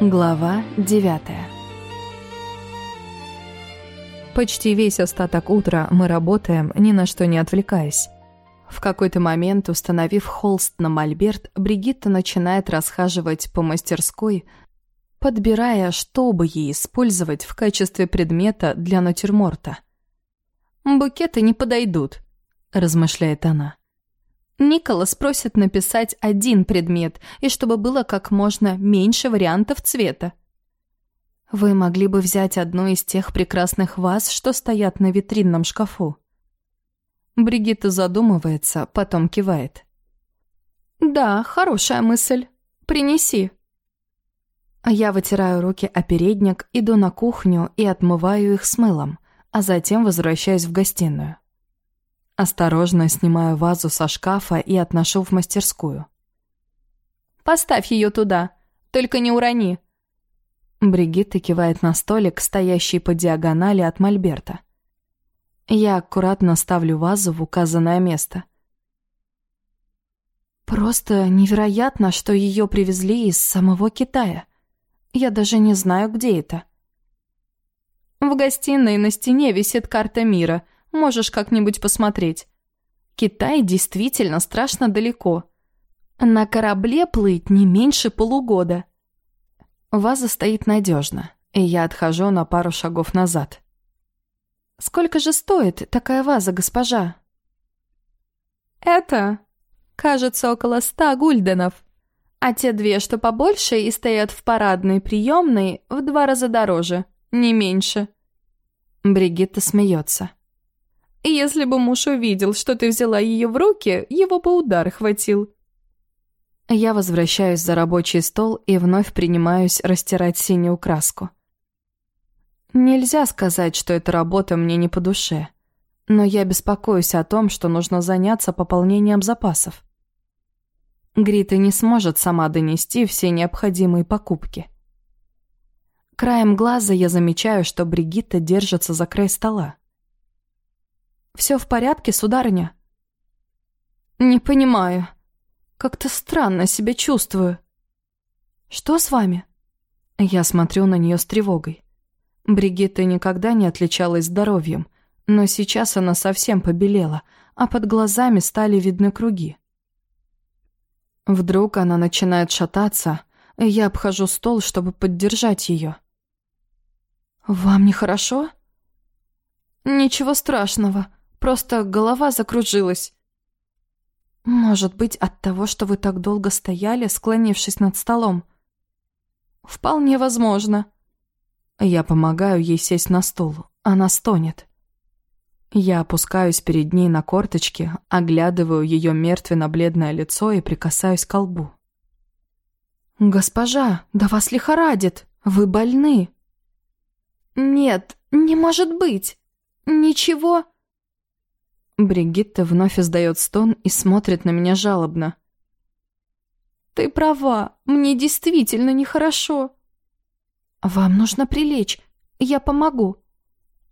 Глава девятая Почти весь остаток утра мы работаем, ни на что не отвлекаясь. В какой-то момент, установив холст на мольберт, Бригитта начинает расхаживать по мастерской, подбирая, что бы ей использовать в качестве предмета для натюрморта. «Букеты не подойдут», — размышляет она. Николас просит написать один предмет, и чтобы было как можно меньше вариантов цвета. Вы могли бы взять одну из тех прекрасных ваз, что стоят на витринном шкафу. Бригитта задумывается, потом кивает. «Да, хорошая мысль. Принеси». Я вытираю руки о передник, иду на кухню и отмываю их с мылом, а затем возвращаюсь в гостиную. Осторожно снимаю вазу со шкафа и отношу в мастерскую. «Поставь ее туда, только не урони». Бригитта кивает на столик, стоящий по диагонали от мольберта. Я аккуратно ставлю вазу в указанное место. Просто невероятно, что ее привезли из самого Китая. Я даже не знаю, где это. В гостиной на стене висит карта мира. Можешь как-нибудь посмотреть. Китай действительно страшно далеко. На корабле плыть не меньше полугода. Ваза стоит надежно, и я отхожу на пару шагов назад. Сколько же стоит такая ваза, госпожа? Это, кажется, около ста гульденов. А те две, что побольше и стоят в парадной приемной, в два раза дороже, не меньше. Бригитта смеется. Если бы муж увидел, что ты взяла ее в руки, его бы удар хватил. Я возвращаюсь за рабочий стол и вновь принимаюсь растирать синюю краску. Нельзя сказать, что эта работа мне не по душе, но я беспокоюсь о том, что нужно заняться пополнением запасов. Грита не сможет сама донести все необходимые покупки. Краем глаза я замечаю, что Бригитта держится за край стола. «Все в порядке, сударыня?» «Не понимаю. Как-то странно себя чувствую». «Что с вами?» Я смотрю на нее с тревогой. Бригитта никогда не отличалась здоровьем, но сейчас она совсем побелела, а под глазами стали видны круги. Вдруг она начинает шататься, и я обхожу стол, чтобы поддержать ее. «Вам нехорошо?» «Ничего страшного, просто голова закружилась». «Может быть, от того, что вы так долго стояли, склонившись над столом?» «Вполне возможно», я помогаю ей сесть на стул. Она стонет. Я опускаюсь перед ней на корточки, оглядываю ее мертвенно-бледное лицо и прикасаюсь к колбу. «Госпожа, да вас лихорадит! Вы больны!» «Нет, не может быть! Ничего!» Бригитта вновь издает стон и смотрит на меня жалобно. «Ты права, мне действительно нехорошо. «Вам нужно прилечь. Я помогу».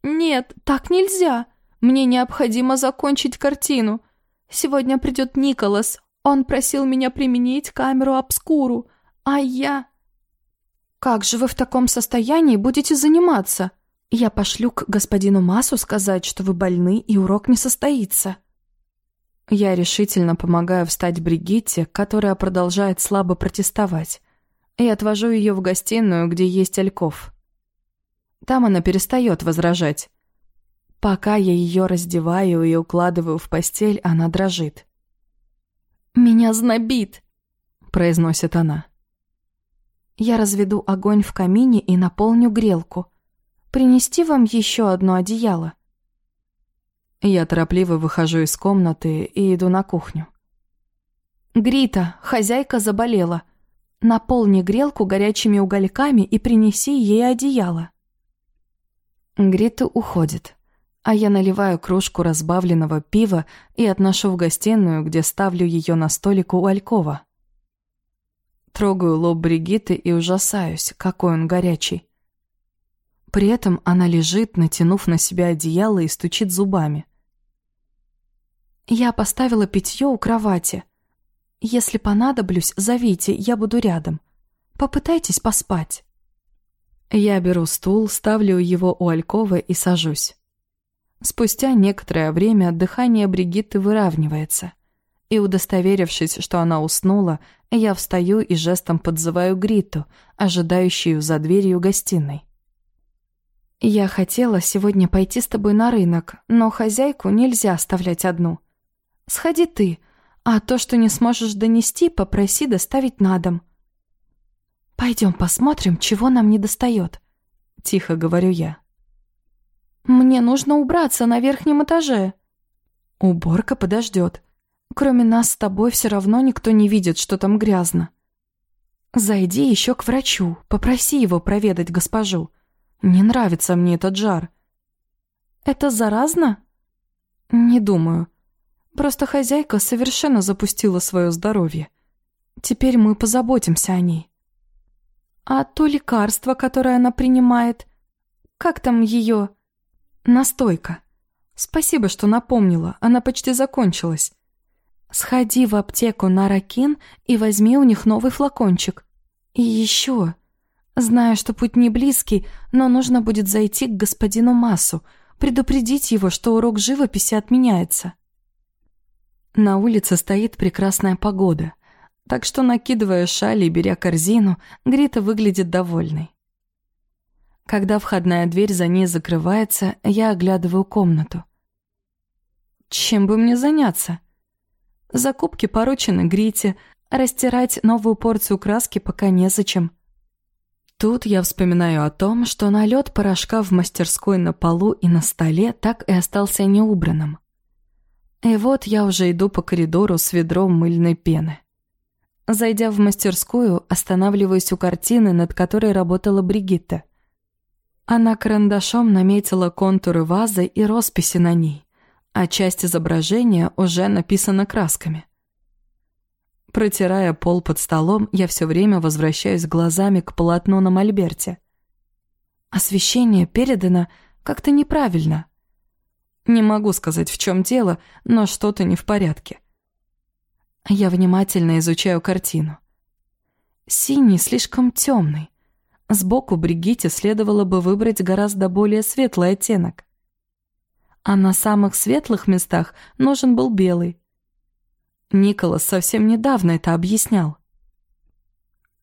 «Нет, так нельзя. Мне необходимо закончить картину. Сегодня придет Николас. Он просил меня применить камеру обскуру, а я...» «Как же вы в таком состоянии будете заниматься? Я пошлю к господину Массу сказать, что вы больны и урок не состоится». Я решительно помогаю встать Бригитте, которая продолжает слабо протестовать и отвожу ее в гостиную, где есть Альков. Там она перестает возражать. Пока я ее раздеваю и укладываю в постель, она дрожит. «Меня знобит», — произносит она. «Я разведу огонь в камине и наполню грелку. Принести вам еще одно одеяло?» Я торопливо выхожу из комнаты и иду на кухню. «Грита, хозяйка заболела», — Наполни грелку горячими угольками и принеси ей одеяло. Грита уходит, а я наливаю кружку разбавленного пива и отношу в гостиную, где ставлю ее на столик у Алькова. Трогаю лоб Бригиты и ужасаюсь, какой он горячий. При этом она лежит, натянув на себя одеяло и стучит зубами. «Я поставила питье у кровати. Если понадоблюсь, зовите, я буду рядом. Попытайтесь поспать». Я беру стул, ставлю его у Алькова и сажусь. Спустя некоторое время дыхание Бригитты выравнивается. И удостоверившись, что она уснула, я встаю и жестом подзываю Гриту, ожидающую за дверью гостиной. «Я хотела сегодня пойти с тобой на рынок, но хозяйку нельзя оставлять одну. Сходи ты, а то, что не сможешь донести, попроси доставить на дом». «Пойдем посмотрим, чего нам не достает», — тихо говорю я. «Мне нужно убраться на верхнем этаже». «Уборка подождет. Кроме нас с тобой все равно никто не видит, что там грязно. Зайди еще к врачу, попроси его проведать госпожу. Не нравится мне этот жар». «Это заразно?» «Не думаю. Просто хозяйка совершенно запустила свое здоровье. Теперь мы позаботимся о ней». «А то лекарство, которое она принимает, как там ее?» Настойка. Спасибо, что напомнила, она почти закончилась. Сходи в аптеку на Ракин и возьми у них новый флакончик. И еще. Знаю, что путь не близкий, но нужно будет зайти к господину Массу, предупредить его, что урок живописи отменяется. На улице стоит прекрасная погода, так что, накидывая шали и беря корзину, Грита выглядит довольной. Когда входная дверь за ней закрывается, я оглядываю комнату. Чем бы мне заняться? Закупки поручены Грите, растирать новую порцию краски пока незачем. Тут я вспоминаю о том, что налет порошка в мастерской на полу и на столе так и остался неубранным. И вот я уже иду по коридору с ведром мыльной пены. Зайдя в мастерскую, останавливаюсь у картины, над которой работала Бригитта – она карандашом наметила контуры вазы и росписи на ней, а часть изображения уже написана красками. Протирая пол под столом, я все время возвращаюсь глазами к полотну на мольберте. Освещение передано как-то неправильно. Не могу сказать, в чем дело, но что-то не в порядке. Я внимательно изучаю картину. Синий слишком темный. Сбоку Бригитте следовало бы выбрать гораздо более светлый оттенок. А на самых светлых местах нужен был белый. Николас совсем недавно это объяснял.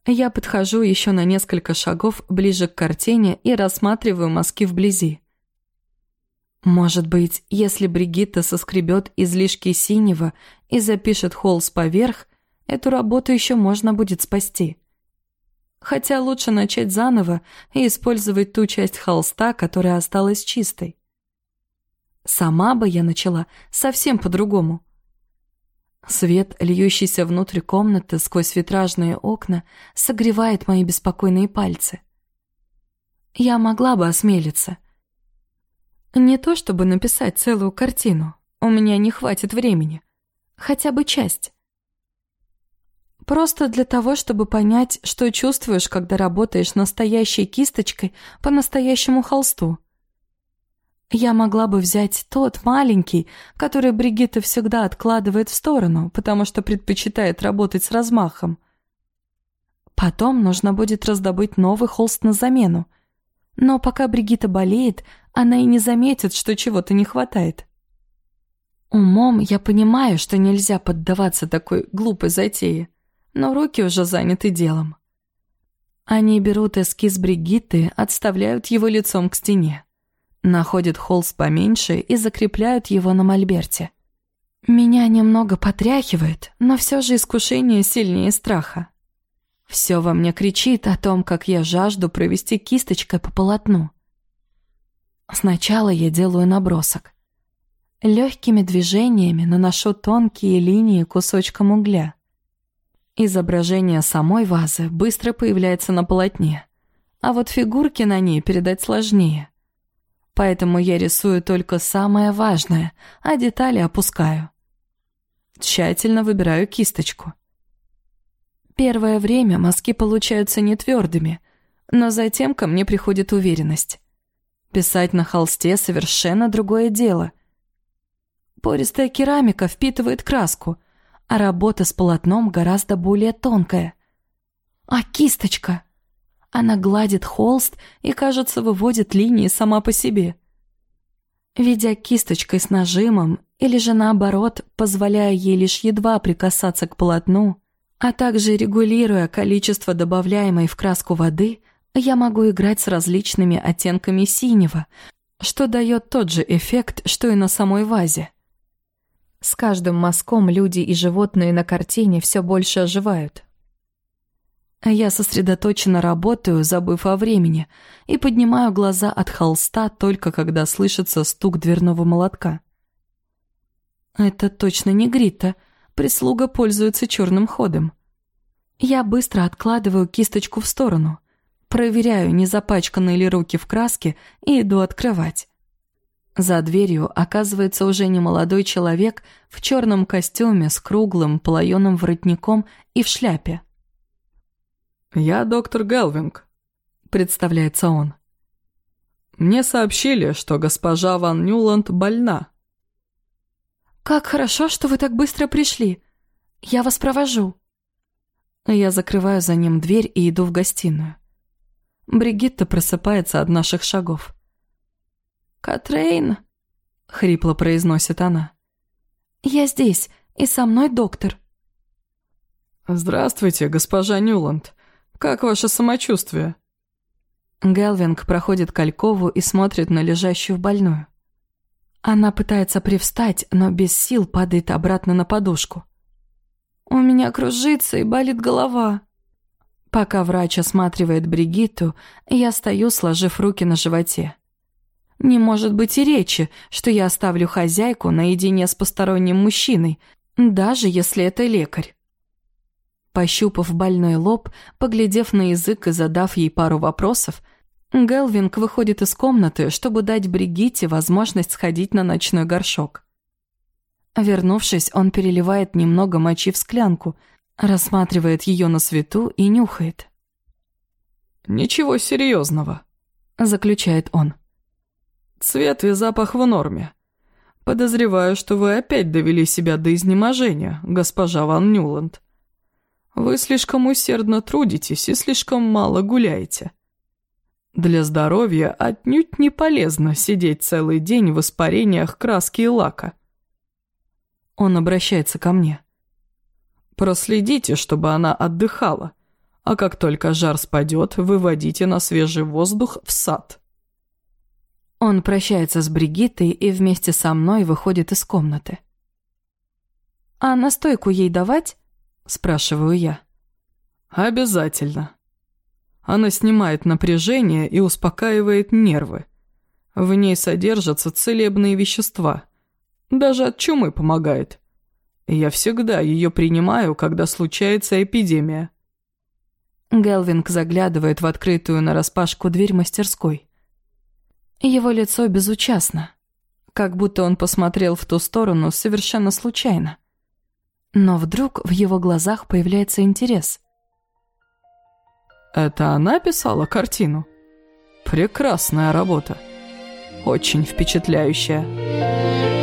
Я подхожу еще на несколько шагов ближе к картине и рассматриваю мазки вблизи. Может быть, если Бригитта соскребет излишки синего и запишет холст поверх, эту работу еще можно будет спасти. Хотя лучше начать заново и использовать ту часть холста, которая осталась чистой. Сама бы я начала совсем по-другому. Свет, льющийся внутрь комнаты сквозь витражные окна, согревает мои беспокойные пальцы. Я могла бы осмелиться. Не то чтобы написать целую картину, у меня не хватит времени. Хотя бы часть. Просто для того, чтобы понять, что чувствуешь, когда работаешь настоящей кисточкой по настоящему холсту. Я могла бы взять тот маленький, который Бригитта всегда откладывает в сторону, потому что предпочитает работать с размахом. Потом нужно будет раздобыть новый холст на замену. Но пока Бригитта болеет, она и не заметит, что чего-то не хватает. Умом я понимаю, что нельзя поддаваться такой глупой затее но руки уже заняты делом. Они берут эскиз Бригитты, отставляют его лицом к стене. Находят холст поменьше и закрепляют его на мольберте. Меня немного потряхивает, но все же искушение сильнее страха. Все во мне кричит о том, как я жажду провести кисточкой по полотну. Сначала я делаю набросок. Легкими движениями наношу тонкие линии кусочком угля. Изображение самой вазы быстро появляется на полотне, а вот фигурки на ней передать сложнее. Поэтому я рисую только самое важное, а детали опускаю. Тщательно выбираю кисточку. Первое время мазки получаются не твердыми, но затем ко мне приходит уверенность. Писать на холсте совершенно другое дело. Пористая керамика впитывает краску, а работа с полотном гораздо более тонкая. А кисточка? Она гладит холст и, кажется, выводит линии сама по себе. Ведя кисточкой с нажимом, или же наоборот, позволяя ей лишь едва прикасаться к полотну, а также регулируя количество добавляемой в краску воды, я могу играть с различными оттенками синего, что дает тот же эффект, что и на самой вазе. С каждым мазком люди и животные на картине все больше оживают. Я сосредоточенно работаю, забыв о времени, и поднимаю глаза от холста только когда слышится стук дверного молотка. Это точно не Грита, прислуга пользуется черным ходом. Я быстро откладываю кисточку в сторону, проверяю, не запачканы ли руки в краске, и иду открывать. За дверью оказывается уже не молодой человек в черном костюме с круглым плаеным воротником и в шляпе. «Я доктор Гелвинг», — представляется он. «Мне сообщили, что госпожа Ван Нюланд больна». «Как хорошо, что вы так быстро пришли. Я вас провожу». Я закрываю за ним дверь и иду в гостиную. Бригитта просыпается от наших шагов. «Катрейн», — хрипло произносит она. «Я здесь, и со мной доктор». «Здравствуйте, госпожа Нюланд. Как ваше самочувствие?» Гелвинг проходит Калькову и смотрит на лежащую больную. Она пытается привстать, но без сил падает обратно на подушку. «У меня кружится и болит голова». Пока врач осматривает Бригитту, я стою, сложив руки на животе. Не может быть и речи, что я оставлю хозяйку наедине с посторонним мужчиной, даже если это лекарь. Пощупав больной лоб, поглядев на язык и задав ей пару вопросов, Гелвинг выходит из комнаты, чтобы дать Бригитте возможность сходить на ночной горшок. Вернувшись, он переливает немного мочи в склянку, рассматривает ее на свету и нюхает. «Ничего серьезного», — заключает он. Цвет и запах в норме. Подозреваю, что вы опять довели себя до изнеможения, госпожа Ван Нюланд. Вы слишком усердно трудитесь и слишком мало гуляете. Для здоровья отнюдь не полезно сидеть целый день в испарениях краски и лака. Он обращается ко мне. Проследите, чтобы она отдыхала, а как только жар спадет, выводите на свежий воздух в сад. Он прощается с Бригиттой и вместе со мной выходит из комнаты. «А настойку ей давать?» – спрашиваю я. «Обязательно. Она снимает напряжение и успокаивает нервы. В ней содержатся целебные вещества. Даже от чумы помогает. Я всегда ее принимаю, когда случается эпидемия». Гелвинг заглядывает в открытую нараспашку дверь мастерской. Его лицо безучастно, как будто он посмотрел в ту сторону совершенно случайно. Но вдруг в его глазах появляется интерес. «Это она писала картину? Прекрасная работа. Очень впечатляющая».